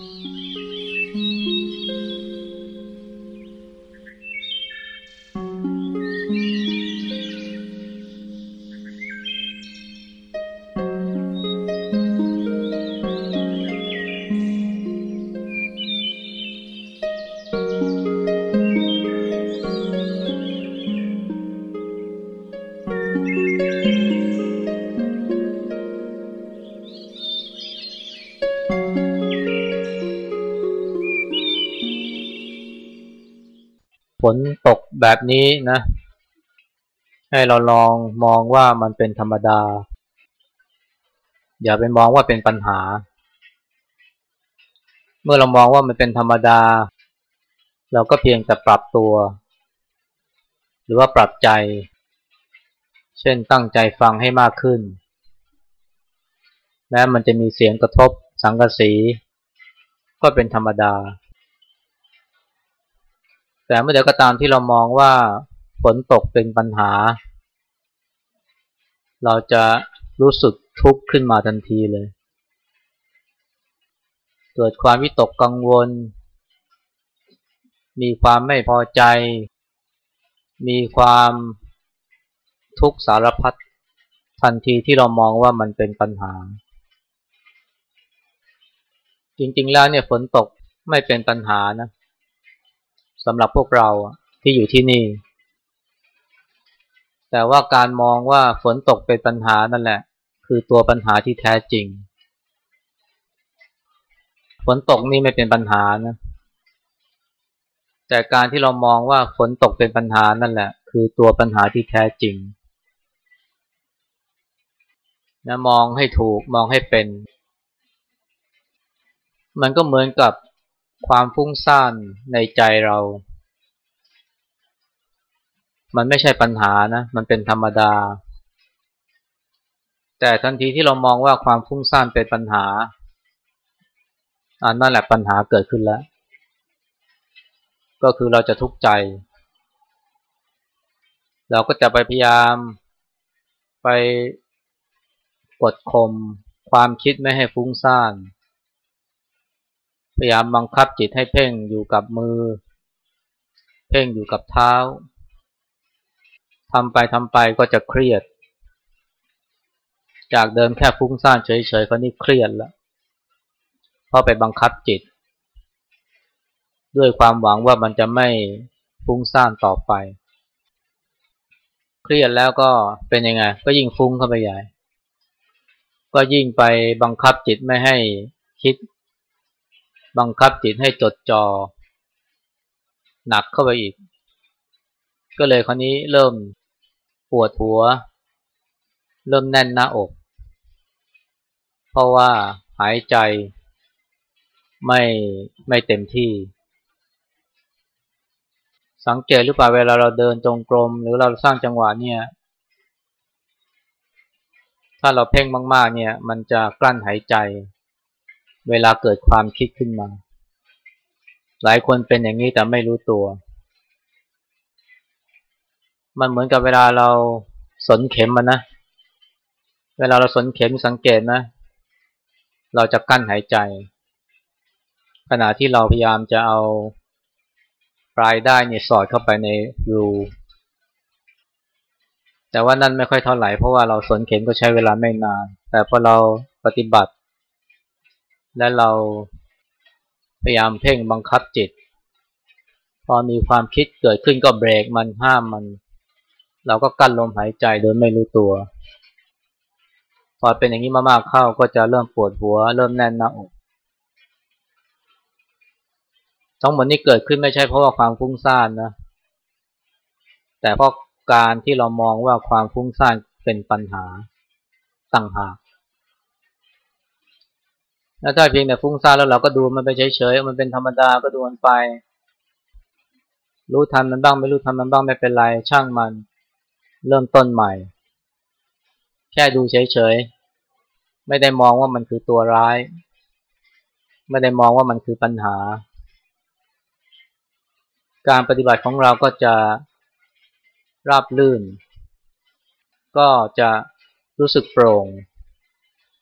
ฝ แบบนี้นะ ให้เราลองมองว่ามันเป็นธรรมดา อย่าไปมองว่าเป็นปัญหา เมื่อเรามองว่ามันเป็นธรรมดา เราก็เพียงแต่ปรับตัว หรือว่าปรับใจ เช่นตั้งใจฟังให้มากขึ้นแม้มันจะมีเสียงกระทบสังกสี ก็เป็นธรรมดา แต่เมื่อใดก็ตามที่เรามองว่าฝนตกเป็นปัญหา เราจะรู้สึกทุกข์ขึ้นมาทันทีเลย เกิดความวิตกกังวล มีความไม่พอใจ มีความทุกข์สารพัดทันทีที่เรามองว่ามันเป็นปัญหา จริงๆแล้วเนี่ยฝนตกไม่เป็นปัญหานะ สำหรับพวกเราที่อยู่ที่นี่ แต่ว่าการมองว่าฝนตกเป็นปัญหานั่นแหละ คือตัวปัญหาที่แท้จริง ฝนตกนี่ไม่เป็นปัญหานะแต่การที่เรามองว่าฝนตกเป็นปัญหานั่นแหละ คือตัวปัญหาที่แท้จริงนะมองให้ถูกมองให้เป็น มันก็เหมือนกับ ความฟุ้งซ่านในใจเรา มันไม่ใช่ปัญหานะ มันเป็นธรรมดา แต่ทันทีที่เรามองว่าความฟุ้งซ่านเป็นปัญหาอันนั่นแหละปัญหาเกิดขึ้นแล้ว ก็คือเราจะทุกข์ใจ เราก็จะไปพยายามไปกดข่มความคิดไม่ให้ฟุ้งซ่าน พยายามบังคับจิตให้เพ่งอยู่กับมือ เพ่งอยู่กับเท้าทำไปทำไปก็จะเครียด จากเดิมแค่ฟุ้งซ่านเฉยๆก็นี่เครียดแล้วเพราะไปบังคับจิต ด้วยความหวังว่ามันจะไม่ฟุ้งซ่านต่อไป เครียดแล้วก็เป็นยังไง ก็ยิ่งฟุ้งเข้าไปใหญ่ ก็ยิ่งไปบังคับจิตไม่ให้คิด บังคับจิตให้จดจอ่อหนักเข้าไปอีก ก็เลยคราวนี้เริ่มปวดหัว เริ่มแน่นหน้าอก เพราะว่าหายใจไม่ไม่เต็มที่ สังเกตหรือเปล่าเวลาเราเดินจงกรม หรือเราสร้างจังหวะเนี่ย ถ้าเราเพ่งมาก ๆ เนี่ย มันจะกลั้นหายใจ เวลาเกิดความคิดขึ้นมา หลายคนเป็นอย่างนี้แต่ไม่รู้ตัว มันเหมือนกับเวลาเราสนเข็มมันนะ เวลาเราสนเข็มสังเกตนะ เราจะกั้นหายใจ ขณะที่เราพยายามจะเอาปลายได้เนี่ยสอดเข้าไปในรูแต่ว่านั่นไม่ค่อยเท่าไหร่เพราะว่าเราสนเข็มก็ใช้เวลาไม่นาน แต่พอเราปฏิบัติ และเราพยายามเพ่งบังคับจิต พอมีความคิดเกิดขึ้นก็เบรกมันห้ามมัน เราก็กั้นลมหายใจโดยไม่รู้ตัว พอเป็นอย่างนี้มากๆเข้าก็จะเริ่มปวดหัว เริ่มแน่นหน้าอกทั้งหมดนี้เกิดขึ้นไม่ใช่เพราะว่าความฟุ้งซ่านนะ แต่เพราะการที่เรามองว่าความฟุ้งซ่านเป็นปัญหาต่างหาก แล้วถ้าเพียงแต่ฟุ้งซ่านแล้วเราก็ดูมันไปเฉยๆ มันเป็นธรรมดาก็ดูมันไป รู้ทันมันบ้างไม่รู้ทันมันบ้างไม่เป็นไรช่างมัน เริ่มต้นใหม่ แค่ดูเฉยๆ ไม่ได้มองว่ามันคือตัวร้าย ไม่ได้มองว่ามันคือปัญหา การปฏิบัติของเราก็จะราบลื่น ก็จะรู้สึกโปร่ง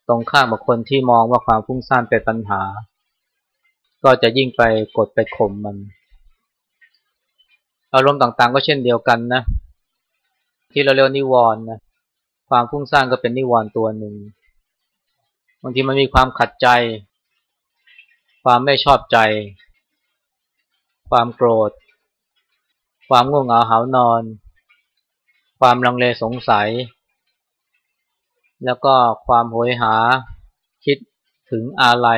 ตรงข้ามกับคนที่มองว่าความฟุ้งซ่านเป็นปัญหา ก็จะยิ่งไปกดไปข่มมัน อารมณ์ต่างๆ ก็เช่นเดียวกันนะ ที่เราเรียกนิวรณ์นะความฟุ้งซ่านก็เป็นนิวรณ์ตัวหนึ่งบางทีมันมีความขัดใจ ความไม่ชอบใจ ความโกรธ ความง่วงเหงาหานอน ความลังเลสงสัย แล้วก็ความโหยหาคิดถึงอะไร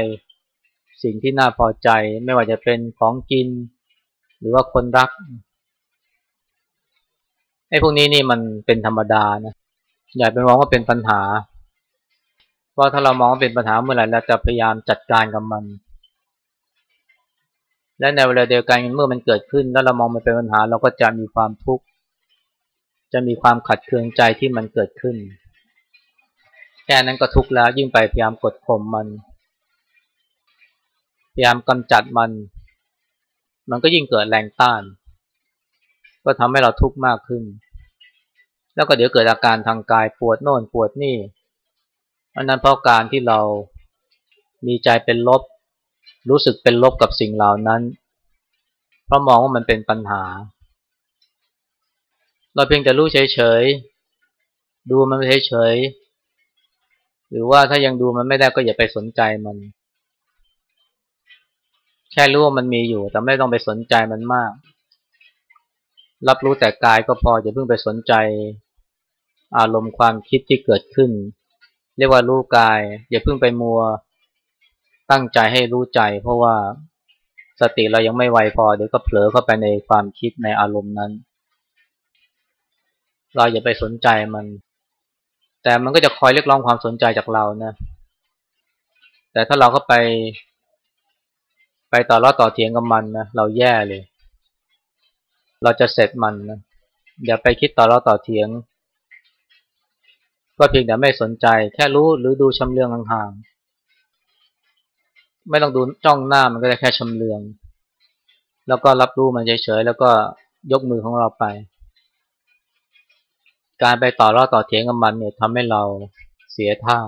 สิ่งที่น่าพอใจไม่ว่าจะเป็นของกิน หรือว่าคนรักไอ้พวกนี้นี่มันเป็นธรรมดานะอย่าไปมองว่าเป็นปัญหา เพราะถ้าเรามองว่าเป็นปัญหาเมื่อไหร่เราจะพยายามจัดการกับมัน และในเวลาเดียวกันเมื่อมันเกิดขึ้น แล้วเรามองมันเป็นปัญหา เราก็จะมีความทุกข์จะมีความขัดเคืองใจที่มันเกิดขึ้น ค่นั้นก็ทุกข์แล้ว ยิ่งไปพยายามกดข่มมัน พยายามกำจัดมัน มันก็ยิ่งเกิดแรงต้าน ก็ทำให้เราทุกข์มากขึ้น แล้วก็เดี๋ยวเกิดอาการทางกายปวดโน่นปวดนี่อันนั้นเพราะการที่เรามีใจเป็นลบ รู้สึกเป็นลบกับสิ่งเหล่านั้น เพราะมองว่ามันเป็นปัญหา เราเพียงแต่รู้เฉยๆ ดูมันเฉยๆ หรือว่าถ้ายังดูมันไม่ได้ก็อย่าไปสนใจมัน แค่รู้ว่ามันมีอยู่แต่ไม่ต้องไปสนใจมันมาก รับรู้แต่กายก็พออย่าเพิ่งไปสนใจ อารมณ์ความคิดที่เกิดขึ้น เรียกว่ารู้กาย อย่าเพิ่งไปมัวตั้งใจให้รู้ใจ เพราะว่าสติเรายังไม่ไวพอเดี๋ยวก็เผลอเข้าไปในความคิดในอารมณ์นั้น เราอย่าไปสนใจมัน แต่มันก็จะคอยเรียกร้องความสนใจจากเรานะ แต่ถ้าเราเข้าไป ไปต่อรอต่อเถียงกับมันนะเราแย่เลย เราจะเสร็จมันนะอย่าไปคิดต่อรอต่อเถียง ก็เพียงแต่ไม่สนใจ แค่รู้หรือดูชำเลืองห่างๆไม่ต้องดูจ้องหน้ามันก็ได้แค่ชำเลือง แล้วก็รับรู้มันเฉยๆแล้วก็ยกมือของเราไป การไปต่อรอต่อเถียงกับมันเนี่ยทำให้เราเสียท่า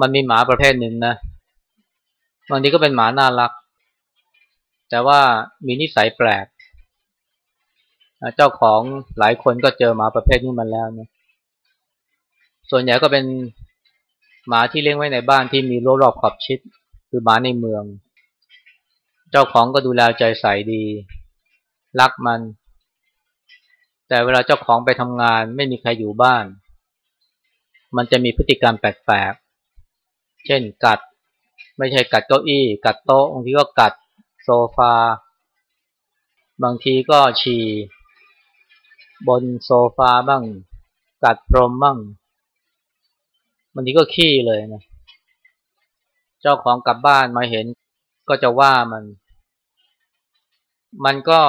มันมีหมาประเภทหนึ่งนะบางทีก็เป็นหมาน่ารัก แต่ว่ามีนิสัยแปลก เจ้าของหลายคนก็เจอหมาประเภทนี้มาแล้วนะส่วนใหญ่ก็เป็นหมาที่เลี้ยงไว้ในบ้านที่มีรั้วรอบขอบชิด คือหมาในเมือง เจ้าของก็ดูแลใจใส่ดี รักมัน แต่เวลาเจ้าของไปทำงานไม่มีใครอยู่บ้าน มันจะมีพฤติกรรมแปลกๆ เช่นกัด ไม่ใช่กัดเก้าอี้ กัดโต๊ะบางทีก็กัดโซฟา บางทีก็ฉี่บนโซฟาบ้าง กัดพรมบ้างบางทีก็ขี้เลยนะ เจ้าของกลับบ้านมาเห็นก็จะว่ามัน มันก็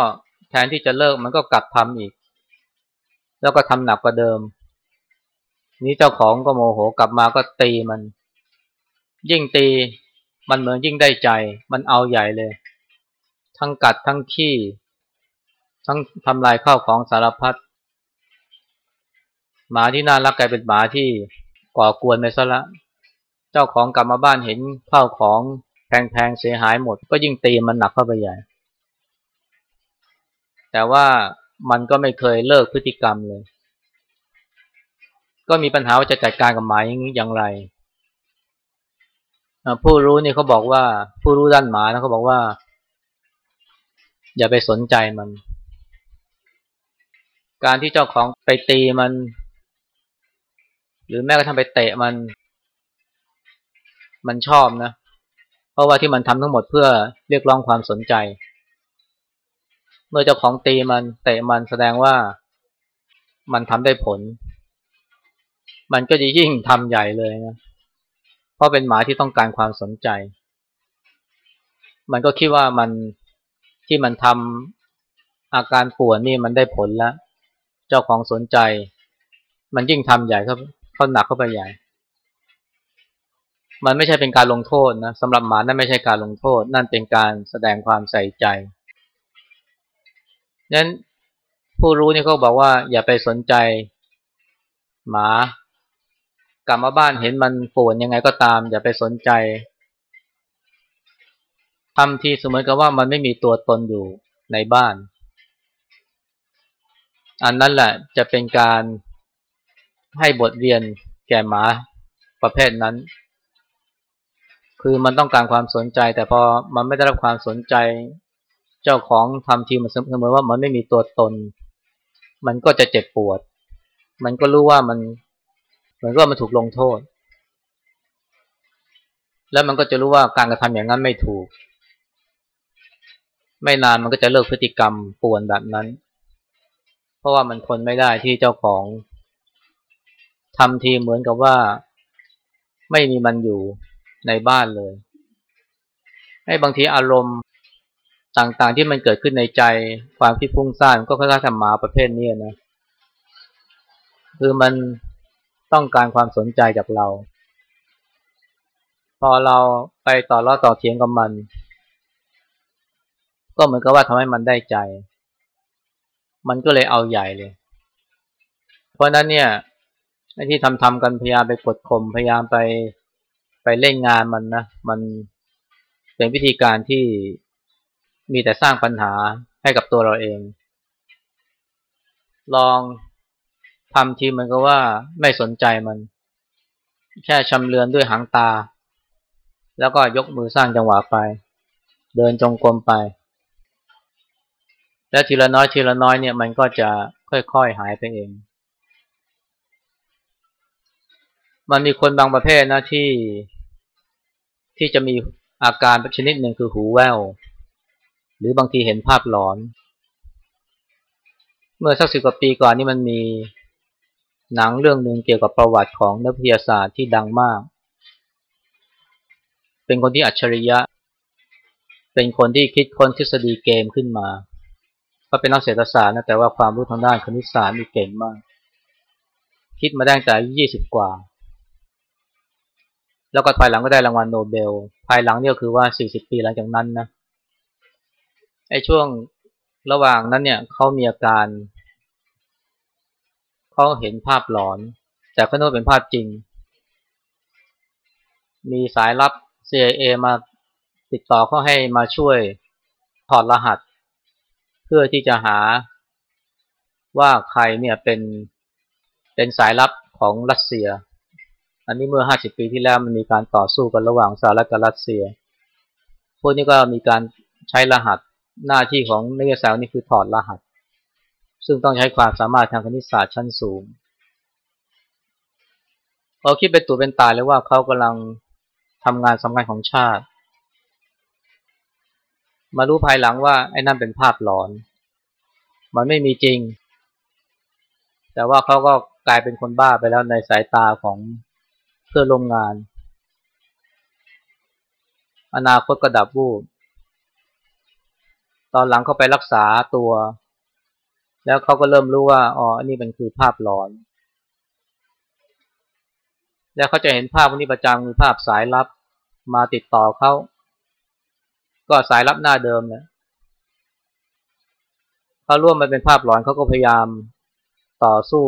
แทนที่จะเลิกมันก็กลับทำอีก แล้วก็ทำหนักกว่าเดิม นี้เจ้าของก็โมโหกลับมาก็ตีมัน ยิ่งตีมันเหมือนยิ่งได้ใจ มันเอาใหญ่เลย ทั้งกัดทั้งขี้ ทั้งทำลายข้าวของสารพัดหมาที่น่ารักกลายเป็นหมาที่ก่อกวนไปซะละ เจ้าของกลับมาบ้านเห็นข้าวของแพงๆเสียหายหมด ก็ยิ่งตีมันหนักเข้าไปใหญ่ แต่ว่า มันก็ไม่เคยเลิกพฤติกรรมเลย ก็มีปัญหาว่าจะจัดการกับหมาอย่างไร ผู้รู้นี่เขาบอกว่าผู้รู้ด้านหมานะเขาบอกว่า อย่าไปสนใจมัน การที่เจ้าของไปตีมัน หรือแม้กระทั่งไปเตะมัน มันชอบนะ เพราะว่าที่มันทำทั้งหมดเพื่อเรียกร้องความสนใจ เมื่อเจ้าของตีมันเตะมันแสดงว่ามันทำได้ผล มันก็จะยิ่งทำใหญ่เลยนะ เพราะเป็นหมาที่ต้องการความสนใจ มันก็คิดว่ามันที่มันทำอาการปวดนี่มันได้ผลแล้ว เจ้าของสนใจ มันยิ่งทำใหญ่เขาเขาหนักเข้าไปใหญ่ มันไม่ใช่เป็นการลงโทษนะสำหรับหมานั่นไม่ใช่การลงโทษ นั่นเป็นการแสดงความใส่ใจ นั้นผู้รู้เนี่ยเขาบอกว่า อย่าไปสนใจ หมากลับมาบ้านเห็นมันปวดยังไงก็ตาม อย่าไปสนใจทำทีเสมือนกับว่ามันไม่มีตัวตนอยู่ในบ้าน อันนั้นแหละจะเป็นการให้บทเรียนแก่หมาประเภทนั้น คือมันต้องการความสนใจ แต่พอมันไม่ได้รับความสนใจ เจ้าของทำทีมันเสมอว่ามันไม่มีตัวตน มันก็จะเจ็บปวด มันก็รู้ว่ามันเหมือนก็มันถูกลงโทษ แล้วมันก็จะรู้ว่าการกระทำอย่างนั้นไม่ถูก ไม่นานมันก็จะเลิกพฤติกรรมป่วนแบบนั้น เพราะว่ามันทนไม่ได้ที่เจ้าของทำทีเหมือนกับว่าไม่มีมันอยู่ในบ้านเลย ให้บางทีอารมณ์ ต่างๆที่มันเกิดขึ้นในใจความคิดพุ่งซ่านก็ค่อยๆทำหมาประเภทนี้นะคือมันต้องการความสนใจจากเรา พอเราไปต่อล้อต่อเทียงกับมัน ก็เหมือนกับว่าทำให้มันได้ใจ มันก็เลยเอาใหญ่เลย เพราะนั้นเนี่ยไอ้ที่ทำทำกันพยายามไปกดข่มพยายามไปไปเล่นงานมันนะมันเป็นวิธีการที่ มีแต่สร้างปัญหาให้กับตัวเราเอง ลองทำทีมันก็ว่าไม่สนใจมัน แค่ชำเลือนด้วยหางตา แล้วก็ยกมือสร้างจังหวะไป เดินจงกรมไป แล้วทีละน้อยทีละน้อยเนี่ยมันก็จะค่อยๆหายไปเอง มันมีคนบางประเภทนะที่ที่จะมีอาการชนิดหนึ่งคือหูแว่ว หรือบางทีเห็นภาพหลอน เมื่อสักสิบกว่าปีก่อนนี่มันมีหนังเรื่องหนึ่งเกี่ยวกับประวัติของนักวิทยาศาสตร์ที่ดังมาก เป็นคนที่อัจฉริยะ เป็นคนที่คิดค้นทฤษฎีเกมขึ้นมาเขาเป็นนักเศรษฐศาสตร์นะแต่ว่าความรู้ทางด้านคณิตศาสตร์มีเก่งมาก คิดมาได้ตั้งแต่ยี่สิบกว่า แล้วก็ภายหลังก็ได้รางวัลโนเบล ภายหลังเนี่ยคือว่า40ปีหลังจากนั้นนะ ไอ้ช่วงระหว่างนั้นเนี่ยเขามีอาการเขาเห็นภาพหลอน แต่เขาโน้เป็นภาพจริง มีสายลับ CIA มาติดต่อเขาให้มาช่วยถอดรหัส เพื่อที่จะหาว่าใครเนี่ยเป็นเป็นสายลับของรัสเซีย อันนี้เมื่อ 50 ปีที่แล้วมันมีการต่อสู้กันระหว่างสหรัฐกับรัสเซีย พวกนี้ก็มีการใช้รหัส หน้าที่ของนักวิทยาศาสตร์นี่คือถอดรหัส ซึ่งต้องใช้ความสามารถทางคณิตศาสตร์ชั้นสูงเราคิดเป็นตัวเป็นตายเลยว่าเขากำลังทำงานสำคัญของชาติ มารู้ภายหลังว่าไอ้นั่นเป็นภาพหลอน มันไม่มีจริง แต่ว่าเขาก็กลายเป็นคนบ้าไปแล้วในสายตาของเพื่อลงงาน อนาคตก็ดับวูบ ตอนหลังเขาไปรักษาตัว แล้วเขาก็เริ่มรู้ว่าอ๋ออันนี้เป็นคือภาพหลอน แล้วเขาจะเห็นภาพวันนี้ประจำคือภาพสายลับมาติดต่อเขาก็สายลับหน้าเดิมเนี่ยเขาร่วมมันเป็นภาพหลอนเขาก็พยายามต่อสู้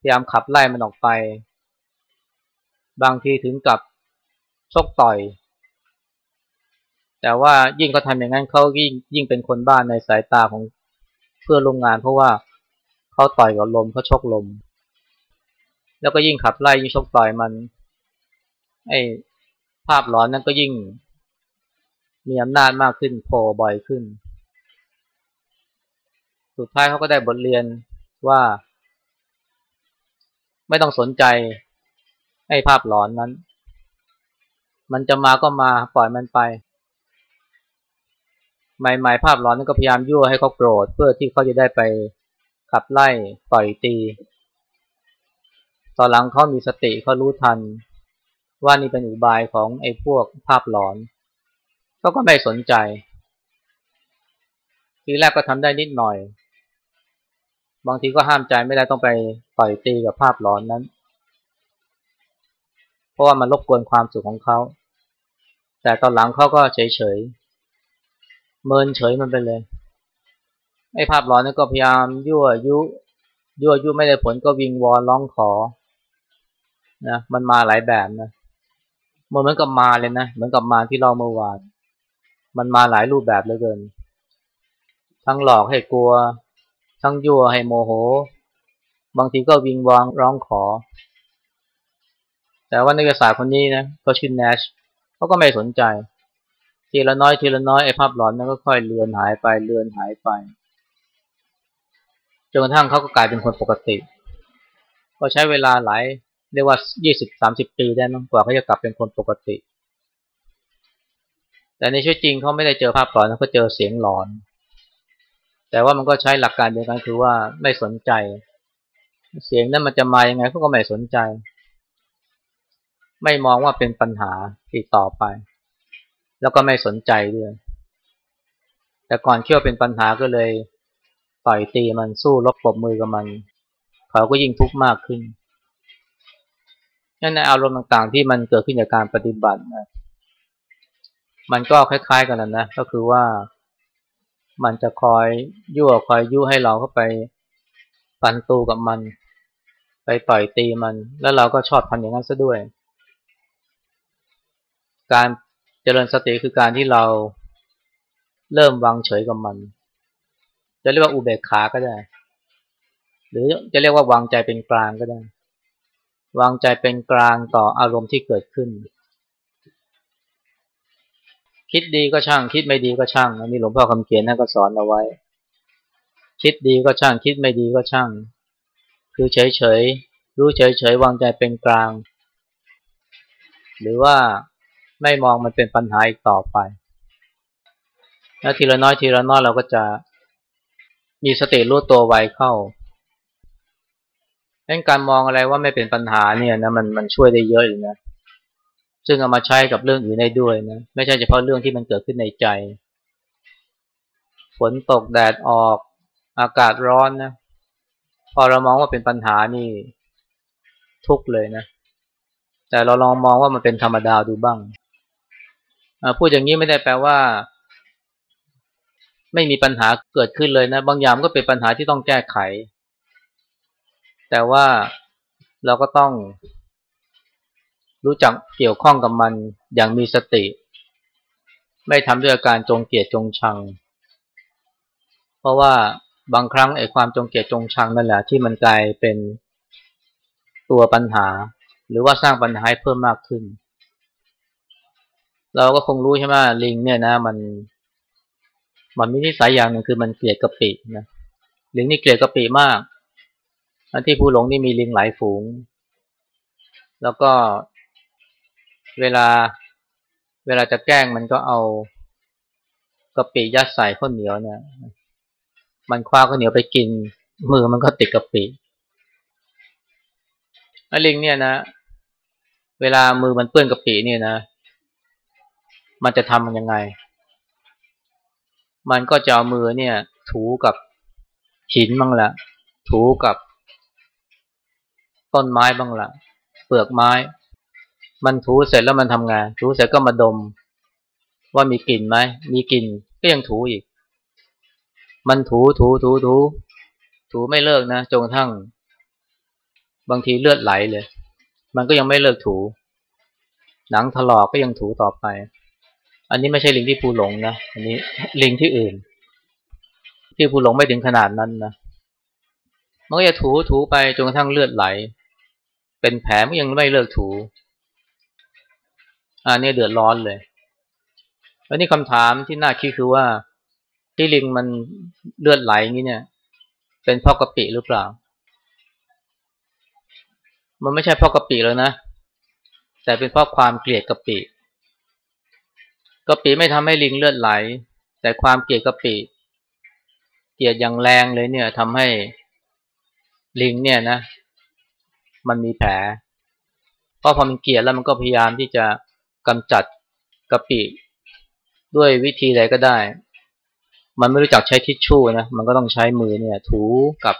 พยายามขับไล่มันออกไป บางทีถึงกับชกต่อย แต่ว่ายิ่งเขาทำอย่างนั้นเขายิ่งยิ่งเป็นคนบ้านในสายตาของเพื่อนโรงงาน เพราะว่าเขาต่อยกับลมเขาชกลม แล้วก็ยิ่งขับไล่ยิ่งชกต่อยมันไอ้ภาพร้อนนั้นก็ยิ่ง มีอำนาจมากขึ้นโผล่บ่อยขึ้น สุดท้ายเขาก็ได้บทเรียนว่า ไม่ต้องสนใจไอ้ภาพหลอนนั้น มันจะมาก็มาปล่อยมันไป ใหม่ๆภาพหลอนนั้นก็พยายามยั่วให้เขาโกรธเพื่อที่เขาจะได้ไปขับไล่ต่อยตี ตอนหลังเขามีสติเขารู้ทัน ว่านี่เป็นอุบายของไอ้พวกภาพหลอนเขาก็ไม่สนใจ ทีแรกก็ทำได้นิดหน่อย บางทีก็ห้ามใจไม่ได้ต้องไปต่อยตีกับภาพหลอนนั้น เพราะว่ามันรบกวนความสุขของเขา แต่ตอนหลังเขาก็เฉยเฉย เมินเฉยมันไปเลยไอ้ภาพหลอนนั้นก็พยายามยั่วยุยั่วยุไม่ได้ผลก็วิงวอนร้องขอนะมันมาหลายแบบนะมันเหมือนกับมาเลยนะเหมือนกับมาที่เราเมื่อวานมันมาหลายรูปแบบเหลือเกิน ทั้งหลอกให้กลัว ทั้งยั่วให้โมโห บางทีก็วิงวองร้องขอ แต่ว่านักศึกษาคนนี้นะก็ชื่อแนชเขาก็ไม่สนใจ ทีละน้อยทีละน้อยไอ้ภาพหลอนนั้นก็ค่อยเลือนหายไปเลือนหายไปจนกระทั่งเขาก็กลายเป็นคนปกติ ก็ใช้เวลาหลายเรียกว่ายี่สิบสามสิบปีได้มั้งกว่าเขาจะกลับเป็นคนปกติ แต่ในชีวิตจริงเขาไม่ได้เจอภาพหลอนเขาเจอเสียงหลอน แต่ว่ามันก็ใช้หลักการเดียวกันคือว่าไม่สนใจ เสียงนั้นมันจะมายังไงเขาก็ไม่สนใจ ไม่มองว่าเป็นปัญหาติดต่อไป แล้วก็ไม่สนใจด้วย แต่ก่อนเชื่อเป็นปัญหาก็เลยต่อยตีมันสู้รบปบมือกับมัน เขาก็ยิ่งทุกข์มากขึ้นนั่นในอารมณ์ต่างๆ ที่มันเกิดขึ้นจากการปฏิบัตินะมันก็คล้าย ๆ กันนะ ก็คือว่ามันจะคอยยั่วคอยยุให้เราเข้าไปปันตูกับมัน ไปต่อยตีมัน แล้วเราก็ชอบทำอย่างนั้นซะด้วย การ เจริญสติคือการที่เราเริ่มวางเฉยกับมัน จะเรียกว่าอุเบกขาก็ได้ หรือจะเรียกว่าวางใจเป็นกลางก็ได้ วางใจเป็นกลางต่ออารมณ์ที่เกิดขึ้น คิดดีก็ช่าง คิดไม่ดีก็ช่างอันนี้หลวงพ่อคำเขียนท่านก็สอนเอาไว้ คิดดีก็ช่าง คิดไม่ดีก็ช่าง คือเฉยเฉยรู้เฉยเฉยวางใจเป็นกลาง หรือว่า ไม่มองมันเป็นปัญหาอีกต่อไป แล้วทีละน้อยทีละน้อยเราก็จะมีสติรู้ตัวไวเข้าดังการมองอะไรว่าไม่เป็นปัญหาเนี่ยนะมันมันช่วยได้เยอะเลยนะ ซึ่งเอามาใช้กับเรื่องอื่นได้ด้วยนะ ไม่ใช่เฉพาะเรื่องที่มันเกิดขึ้นในใจ ฝนตกแดดออก อากาศร้อนนะ พอเรามองว่าเป็นปัญหานี่ทุกเลยนะ แต่เราลองมองว่ามันเป็นธรรมดาดูบ้าง พูดอย่างนี้ไม่ได้แปลว่า ไม่มีปัญหาเกิดขึ้นเลยนะ บางอย่างก็เป็นปัญหาที่ต้องแก้ไข แต่ว่าเราก็ต้อง รู้จักเกี่ยวข้องกับมันอย่างมีสติ ไม่ทำด้วยอาการจงเกลียดจงชัง เพราะว่าบางครั้งไอ้ความจงเกลียดจงชังนั่นแหละที่มันกลายเป็นตัวปัญหา หรือว่าสร้างปัญหาให้เพิ่มมากขึ้น เราก็คงรู้ใช่ไหมลิงเนี่ยนะมันมันมีนิสัยอย่างหนึ่งคือมันเกลียดกะปินะลิงนี่เกลียดกะปิมากที่ภูหลงนี่มีลิงหลายฝูง แล้วก็เวลาเวลาจะแกล้งมันก็เอากะปิยัดใส่ข้าวเหนียวเนี่ย มันคว้าข้าวเหนียวไปกิน มือมันก็ติดกะปิไอ้ลิงเนี่ยนะ เวลามือมันเปื้อนกะปิเนี่ยนะ มันจะทำยังไง มันก็จะเอามือเนี่ย ถูกับหินบ้างละถูกับต้นไม้บ้างละเปลือกไม้ มันถูเสร็จแล้วมันทำงาน ถูเสร็จก็มาดม ว่ามีกลิ่นไหมมีกลิ่นก็ยังถูอีก มันถูถูถูถูถูไม่เลิกนะจนกระทั่ง บางทีเลือดไหลเลย มันก็ยังไม่เลิกถู หนังถลอกก็ยังถูต่อไป อันนี้ไม่ใช่ลิงที่ภูหลงนะ อันนี้ลิงที่อื่น ที่ภูหลงไม่ถึงขนาดนั้นนะ มันก็จะถูถูไปจนกระทั่งเลือดไหล เป็นแผลมันยังไม่เลิกถู อันนี้เดือดร้อนเลย แล้วนี่คำถามที่น่าคิดคือว่าที่ลิงมันเลือดไหลนี้เนี่ย เป็นเพราะกะปิหรือเปล่า มันไม่ใช่เพราะกะปิแล้วนะ แต่เป็นเพราะความเกลียดกะปิ กะปิไม่ทำให้ลิงเลือดไหล แต่ความเกลียดกะปิ เกลียดอย่างแรงเลยเนี่ยทำให้ลิงเนี่ยนะ มันมีแผลเพราะพอมันเกลียดแล้วมันก็พยายามที่จะกำจัดกะปิ ด้วยวิธีใดก็ได้ มันไม่รู้จักใช้ทิชชู่นะมันก็ต้องใช้มือเนี่ย ถูกับ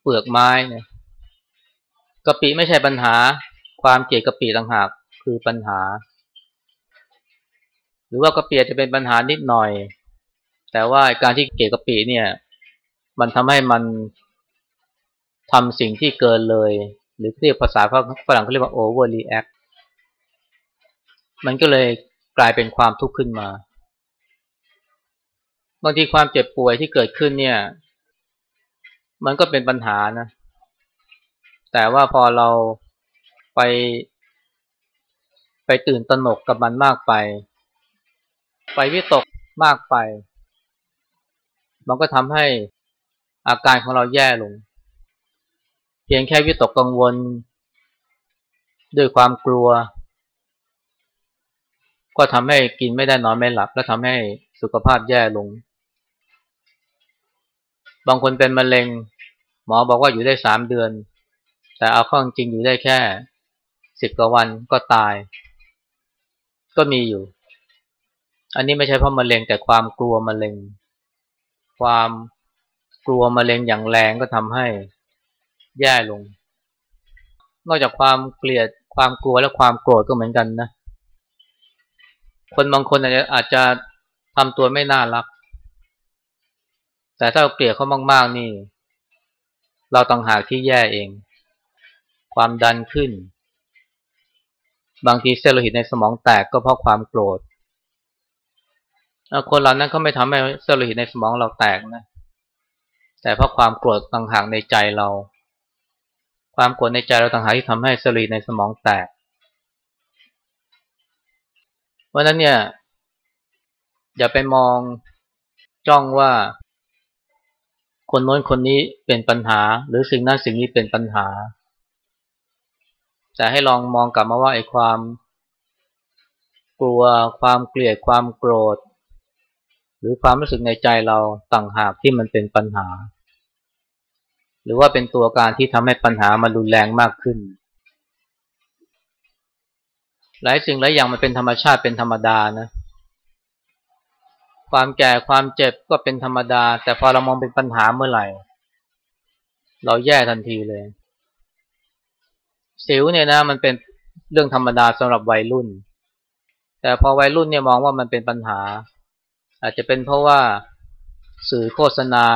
เปลือกไม้เนี่ยกะปิไม่ใช่ปัญหา ความเกลียดกะปิต่างหากคือปัญหา หรือว่ากระปิจะเป็นปัญหานิดหน่อย แต่ว่าการที่เกลียดกะปิเนี่ย มันทำให้มันทำสิ่งที่เกินเลย หรือเรียกภาษาฝรั่งเขาเรียกว่า overreact มันก็เลยกลายเป็นความทุกข์ขึ้นมาบางทีความเจ็บป่วยที่เกิดขึ้นเนี่ย มันก็เป็นปัญหานะ แต่ว่าพอเราไป ไปตื่นตระหนกกับมันมากไป ไปวิตกมากไป มันก็ทำให้อาการของเราแย่ลง เพียงแค่วิตกกังวล ด้วยความกลัว ก็ทำให้กินไม่ได้นอนไม่หลับ และทำให้สุขภาพแย่ลง บางคนเป็นมะเร็ง หมอบอกว่าอยู่ได้สามเดือน แต่เอาข้อจริงอยู่ได้แค่สิบกว่าวันก็ตาย ก็มีอยู่ อันนี้ไม่ใช่เพราะมะเร็งแต่ความกลัวมะเร็ง ความกลัวมะเร็งอย่างแรงก็ทำให้แย่ลง นอกจากความเกลียดความกลัวและความโกรธก็เหมือนกันนะ คนบางคนอาจจะอาจจะทำตัวไม่น่ารัก แต่ถ้าเราเกลียดเขามาก ๆ นี่ เราต้องหากที่แย่เอง ความดันขึ้น บางทีเซลล์โลหิตในสมองแตกก็เพราะความโกรธ คนเรานั้นก็ไม่ทำให้เซลล์โลหิตในสมองเราแตกนะ แต่เพราะความโกรธต่างหากในใจเรา ความโกรธในใจเราต่างหากที่ทำให้เซลล์หินในสมองแตก เพราะนั้นเนี่ย อย่าไปมองจ้องว่า คนโน้นคนนี้เป็นปัญหา หรือสิ่งนั้นสิ่งนี้เป็นปัญหา แต่ให้ลองมองกลับมาว่าไอ้ความกลัวความเกลียดความโกรธ หรือความรู้สึกในใจเราต่างหากที่มันเป็นปัญหา หรือว่าเป็นตัวการที่ทำให้ปัญหามันรุนแรงมากขึ้น หลายสิ่งหลายอย่างมันเป็นธรรมชาติเป็นธรรมดานะ ความแก่ความเจ็บก็เป็นธรรมดา แต่พอเรามองเป็นปัญหาเมื่อไหร่ เราแย่ทันทีเลย สิวเนี่ยนะมันเป็นเรื่องธรรมดาสำหรับวัยรุ่น แต่พอวัยรุ่นเนี่ยมองว่ามันเป็นปัญหา อาจจะเป็นเพราะว่าสื่อโฆษณา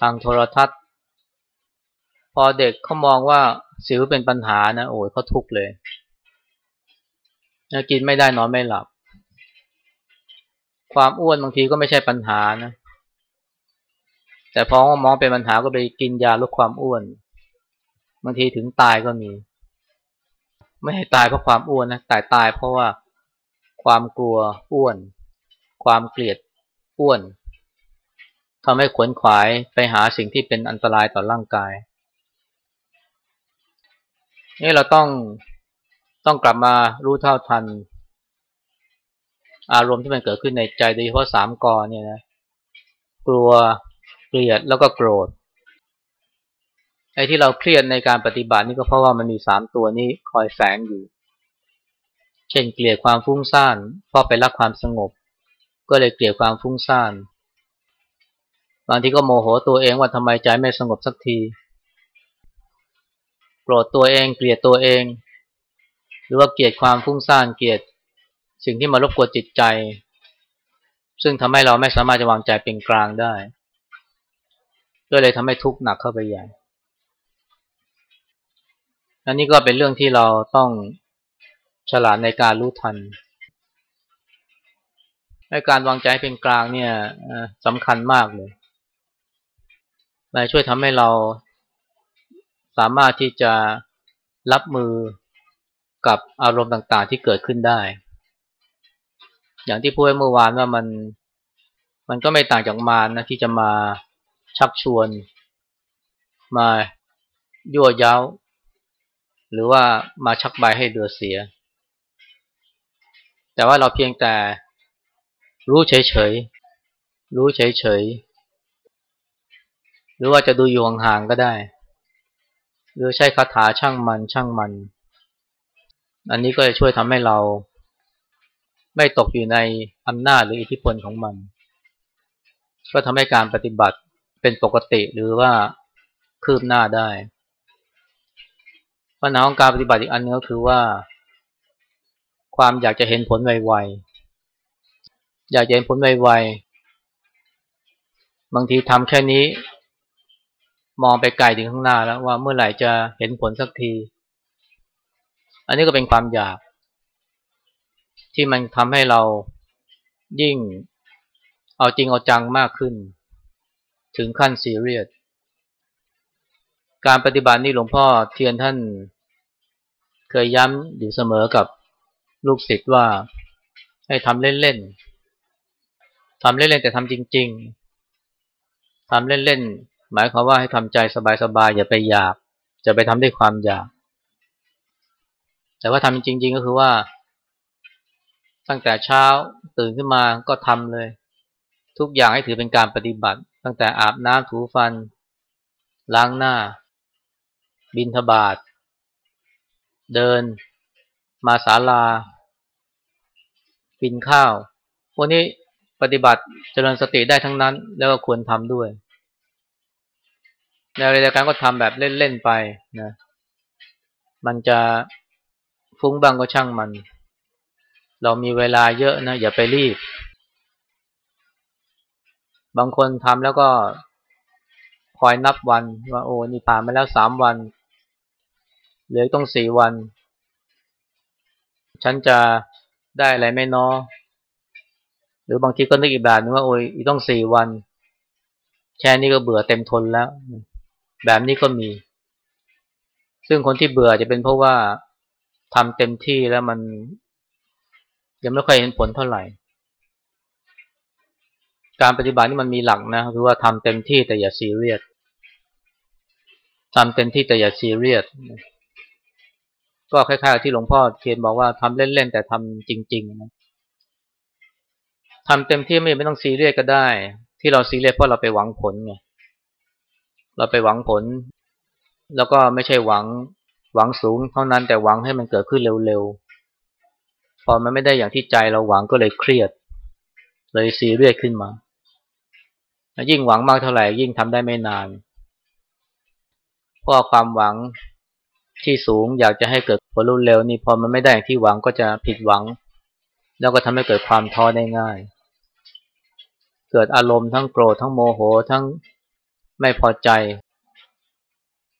ทางโทรทัศน์ พอเด็กเขามองว่าสิวเป็นปัญหานะโอ้ยเขาทุกข์เลยกินไม่ได้นอนไม่หลับ ความอ้วนบางทีก็ไม่ใช่ปัญหานะ แต่พอมองเป็นปัญหาก็ไปกินยาลดความอ้วน บางทีถึงตายก็มี ไม่ให้ตายเพราะความอ้วนนะแต่ตายเพราะว่าความกลัวอ้วน ความเกลียดอ้วนทำให้ขวนขวายไปหาสิ่งที่เป็นอันตรายต่อร่างกายนี่เราต้องต้องกลับมารู้เท่าทัน อารมณ์ที่มันเกิดขึ้นในใจโดยเฉพาะสามกอเนี่ยนะกลัวเกลียดแล้วก็โกรธไอ้ที่เราเครียดในการปฏิบัตินี่ก็เพราะว่ามันมีสามตัวนี้คอยแฝงอยู่ เช่นเกลียดความฟุ้งซ่านเพราะไปรักความสงบ ก็เลยเกลียดความฟุ้งซ่าน บางทีก็โมโหตัวเองว่าทำไมใจไม่สงบสักทีโกรธตัวเองเกลียดตัวเอง หรือว่าเกลียดความฟุ้งซ่านเกลียดสิ่งที่มารบกวนจิตใจ ซึ่งทำให้เราไม่สามารถจะวางใจเป็นกลางได้ ก็เลยทำให้ทุกข์หนักเข้าไปใหญ่อันนี้ก็เป็นเรื่องที่เราต้องฉลาดในการรู้ทัน ให้การวางใจเป็นกลางเนี่ยสำคัญมากเลยมันช่วยทำให้เราสามารถที่จะรับมือกับอารมณ์ต่างๆที่เกิดขึ้นได้ อย่างที่พูดเมื่อวานว่ามันมันก็ไม่ต่างจากมารนะที่จะมาชักชวน มายั่วย้าหรือว่ามาชักใบให้เดือเสีย แต่ว่าเราเพียงแต่ รู้เฉยๆ รู้เฉยๆ หรือว่าจะดูอยู่ห่างๆก็ได้ หรือใช้คาถาช่างมันช่างมัน อันนี้ก็จะช่วยทำให้เรา ไม่ตกอยู่ในอำนาจหรืออิทธิพลของมัน ก็ทำให้การปฏิบัติเป็นปกติหรือว่าคืบหน้าได้ปัญหาของการปฏิบัติอีกอันนึงก็คือว่า ความอยากจะเห็นผลไวๆ อยากเห็นผลไวๆบางทีทำแค่นี้ มองไปไกลถึงข้างหน้าแล้วว่าเมื่อไหร่จะเห็นผลสักที อันนี้ก็เป็นความอยาก ที่มันทำให้เรายิ่งเอาจริงเอาจังมากขึ้น ถึงขั้นซีเรียสการปฏิบัตินี่หลวงพ่อเทียนท่าน เคยย้ำอยู่เสมอกับลูกศิษย์ว่าให้ทำเล่นๆ ทำเล่นๆแต่ทำจริง ๆทำเล่นๆหมายความว่าให้ทำใจสบายๆอย่าไปอยาก จะไปทำด้วยความอยาก แต่ว่าทำจริง ๆ ก็คือว่า ตั้งแต่เช้าตื่นขึ้นมาก็ทำเลย ทุกอย่างให้ถือเป็นการปฏิบัติ ตั้งแต่อาบน้ำถูฟัน ล้างหน้า บินทบาทเดิน มาศาลา กินข้าวพวกนี้ ปฏิบัติเจริญสติได้ทั้งนั้น แล้วก็ควรทำด้วย ในรายการก็ทำแบบเล่น ๆ ไปนะมันจะฟุ้งบ้างก็ช่างมัน เรามีเวลาเยอะนะ อย่าไปรีบ บางคนทำแล้วก็คอยนับวันว่าโอ้นี่ผ่านมาแล้วสามวัน เหลือต้องสี่วัน ฉันจะได้อะไรไม่นอ หรือบางทีก็นึกอีกแบบนึงว่าโอ้ยอีกต้องสี่วัน แค่นี้ก็เบื่อเต็มทนแล้ว แบบนี้ก็มี ซึ่งคนที่เบื่อจะเป็นเพราะว่าทำเต็มที่แล้วมัน ยังไม่ค่อยเห็นผลเท่าไหร่ การปฏิบัตินี่มันมีหลักนะคือว่าทำเต็มที่แต่อย่าซีเรียสทำเต็มที่แต่อย่าซีเรียสก็คล้ายๆที่หลวงพ่อเทียนบอกว่าทำเล่นๆแต่ทำจริงๆนะ ทำเต็มที่ไม่ไม่ต้องซีเรียสก็ได้ ที่เราซีเรียสเพราะเราไปหวังผลไงเราไปหวังผล แล้วก็ไม่ใช่หวังหวังสูงเท่านั้นแต่หวังให้มันเกิดขึ้นเร็วๆ พอมันไม่ได้อย่างที่ใจเราหวังก็เลยเครียด เลยซีเรียสขึ้นมา ยิ่งหวังมากเท่าไหร่ยิ่งทำได้ไม่นาน เพราะความหวังที่สูงอยากจะให้เกิดผลรุนเร็วนี่พอมันไม่ได้อย่างที่หวังก็จะผิดหวัง แล้วก็ทำให้เกิดความท้อได้ง่าย เกิดอารมณ์ทั้งโกรธทั้งโมโหทั้งไม่พอใจ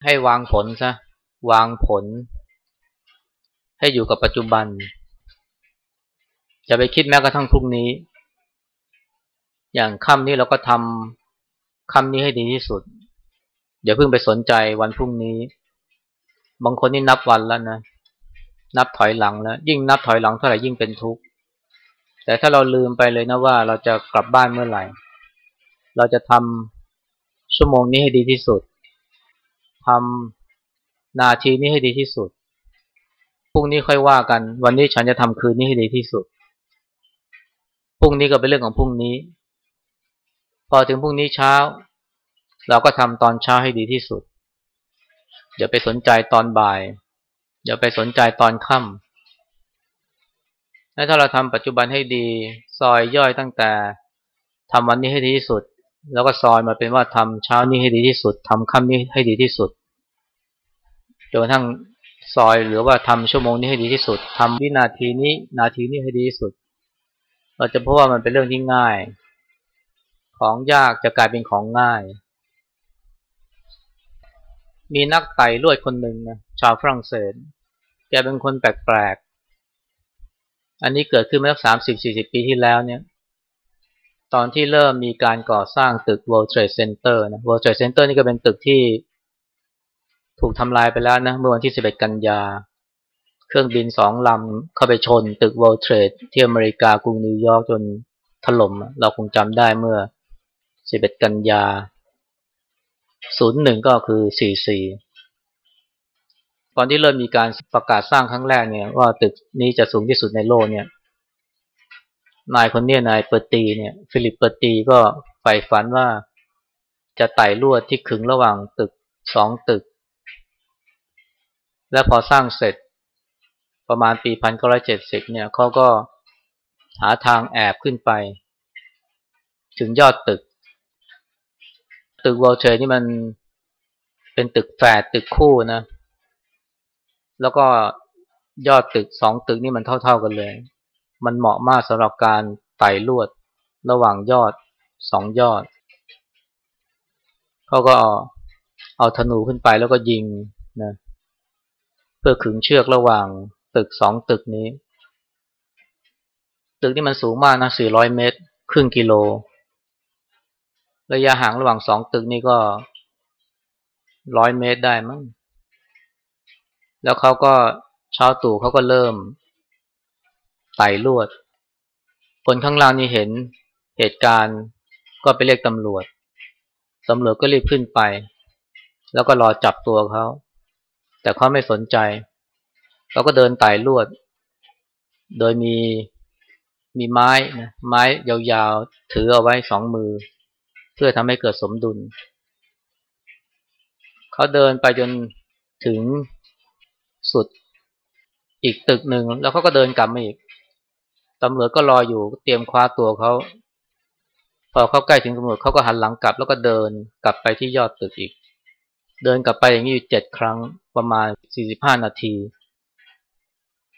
ให้วางผลซะวางผล ให้อยู่กับปัจจุบัน จะไปคิดแม้กระทั่งพรุ่งนี้ อย่างค่ำนี้เราก็ทำค่ำนี้ให้ดีที่สุด อย่าเพิ่งไปสนใจวันพรุ่งนี้ บางคนนี่นับวันแล้วนะนับถอยหลังแล้ว ยิ่งนับถอยหลังเท่าไหร่ยิ่งเป็นทุกข์ แต่ถ้าเราลืมไปเลยนะว่าเราจะกลับบ้านเมื่อไหร่ เราจะทำชั่วโมงนี้ให้ดีที่สุดทำนาทีนี้ให้ดีที่สุดพรุ่งนี้ค่อยว่ากัน วันนี้ฉันจะทำคืนนี้ให้ดีที่สุดพรุ่งนี้ก็เป็นเรื่องของพรุ่งนี้ พอถึงพรุ่งนี้เช้า เราก็ทำตอนเช้าให้ดีที่สุดอย่าไปสนใจตอนบ่ายอย่าไปสนใจตอนค่ำ ถ้าเราทำปัจจุบันให้ดี ซอยย่อยตั้งแต่ทำวันนี้ให้ดีที่สุด แล้วก็ซอยมาเป็นว่าทำเช้านี้ให้ดีที่สุดทำค่ำนี้ให้ดีที่สุดจนกระทั่งซอยหรือว่าทำชั่วโมงนี้ให้ดีที่สุดทำวินาทีนี้นาทีนี้ให้ดีที่สุด เราจะพบว่ามันเป็นเรื่องที่ง่าย ของยากจะกลายเป็นของง่าย มีนักไต่ลวดคนหนึ่งนะชาวฝรั่งเศสแกเป็นคนแปลก อันนี้เกิดขึ้นมาสักสามสิบสี่สิบปีที่แล้วเนี่ย ตอนที่เริ่มมีการก่อสร้างตึก World Trade Center นะ World Trade Center นี่ก็เป็นตึกที่ถูกทำลายไปแล้วนะ เมื่อวันที่สิบเอ็ดกันยา เครื่องบินสองลำเข้าไปชน ตึก World Trade ที่อเมริกากรุงนิวยอร์กจนถล่ม เราคงจำได้เมื่อสิบเอ็ดกันยาศูนย์หนึ่งก็คือสี่สี่ ตอนที่เริ่มมีการประกาศสร้างครั้งแรกเนี่ย ว่าตึกนี้จะสูงที่สุดในโลกเนี่ย นายคนนี้นายเปอร์ตีเนี่ย ฟิลิปเปอร์ตีก็ใฝ่ฝันว่าจะไต่ลวดที่ขึงระหว่างตึกสองตึก และพอสร้างเสร็จประมาณปีพันเก้าร้อยเจ็ดสิบเนี่ยเขาก็หาทางแอบขึ้นไป ถึงยอดตึก ตึกวอลเทรนี่มันเป็นตึกแฝดตึกคู่นะ แล้วก็ยอดตึกสองตึกนี่มันเท่า ๆกันเลย มันเหมาะมากสำหรับการไต่ลวดระหว่างยอดสองยอด เขาก็เอาธนูขึ้นไปแล้วก็ยิงนะเพื่อขึงเชือกระหว่างตึกสองตึกนี้ ตึกนี่มันสูงมากนะสี่ร้อยเมตร ครึ่งกิโล ระยะห่างระหว่างสองตึกนี่ก็ร้อยเมตรได้มั้ง แล้วเขาก็เช้าตู่เขาก็เริ่มไต่ลวด คนข้างล่างนี่เห็นเหตุการณ์ก็ไปเรียกตำรวจตำรวจก็รีบขึ้นไป แล้วก็รอจับตัวเขา แต่เขาไม่สนใจเขาก็เดินไต่ลวด โดยมีมีไม้นะไม้ยาวๆ ถือเอาไว้สองมือ เพื่อทำให้เกิดสมดุล เขาเดินไปจนถึง สุดอีกตึกหนึ่งแล้วเขาก็เดินกลับมาอีกตำรวจก็รออยู่เตรียมคว้าตัวเขาพอเขาใกล้ถึงตำรวจเขาก็หันหลังกลับ แล้วก็เดินกลับไปที่ยอดตึกอีก เดินกลับไปอย่างนี้อยู่เจ็ดครั้งประมาณสี่สิบห้านาที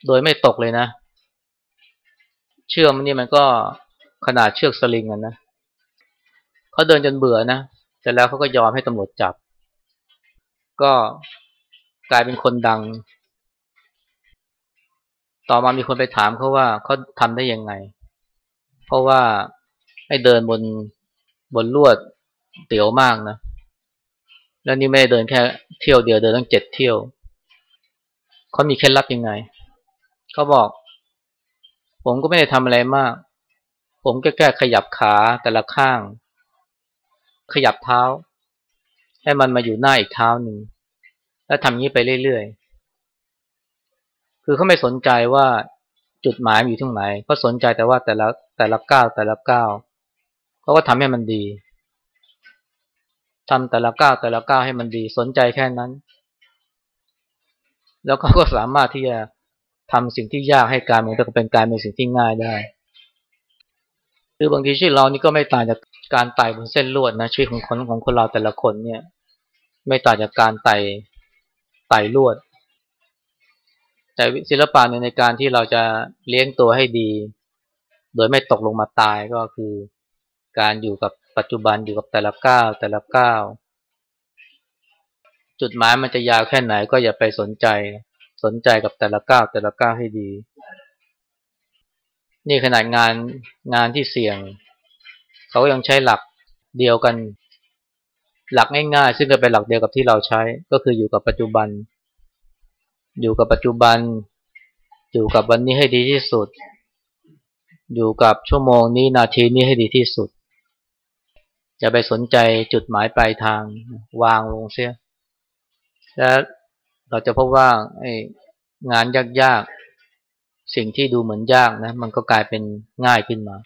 โดยไม่ตกเลยนะ เชือกมันนี่มันก็ขนาดเชือกสลิงอะนะเขาเดินจนเบื่อนะเสร็จแล้วเขาก็ยอมให้ตำรวจจับ ก็ กลายเป็นคนดัง ต่อมามีคนไปถามเขาว่าเขาทำได้ยังไง เพราะว่าให้เดินบนบนลวดเตี๋ยวมากนะ แล้วนี่ไม่ได้เดินแค่เที่ยวเดียวเดินตั้งเจ็ดเที่ยว เขามีเคล็ดลับยังไง เขาบอก ผมก็ไม่ได้ทำอะไรมาก ผมก็แค่ขยับขาแต่ละข้าง ขยับเท้า ให้มันมาอยู่หน้าอีกเท้าหนึ่ง แล้วทำนี้ไปเรื่อยๆ คือเขาไม่สนใจว่าจุดหมายอยู่ที่ไหนเขาสนใจแต่ว่าแต่ละแต่ละก้าวแต่ละก้าวเขาก็ทำให้มันดีทำแต่ละก้าวแต่ละก้าวให้มันดีสนใจแค่นั้น แล้วก็สามารถที่จะทำสิ่งที่ยากให้กลารมันเป็นกลารเป็นสิ่งที่ง่ายได้คือบางทีชีวิตเรานี่ก็ไม่ต่างจากการไต่บนเส้นลวดนะชีวิตของคนของคนเราแต่ละคนเนี่ย ไม่ต่างจากการไต่ ไต่ลวด แต่ศิลปะในการที่เราจะเลี้ยงตัวให้ดี โดยไม่ตกลงมาตายก็คือการอยู่กับปัจจุบันอยู่กับแต่ละก้าวแต่ละก้าวจุดหมายมันจะยาวแค่ไหนก็อย่าไปสนใจ สนใจกับแต่ละก้าวแต่ละก้าวให้ดี นี่ขนาดงานงานที่เสี่ยง เขายังใช้หลักเดียวกัน หลักง่ายๆ ซึ่งก็เป็นหลักเดียวกับที่เราใช้ก็คืออยู่กับปัจจุบัน อยู่กับปัจจุบัน อยู่กับวันนี้ให้ดีที่สุด อยู่กับชั่วโมงนี้นาทีนี้ให้ดีที่สุดอย่าไปสนใจจุดหมายปลายทางวางลงเสียและเราจะพบว่างานยากๆ สิ่งที่ดูเหมือนยากนะ มันก็กลายเป็นง่ายขึ้นมา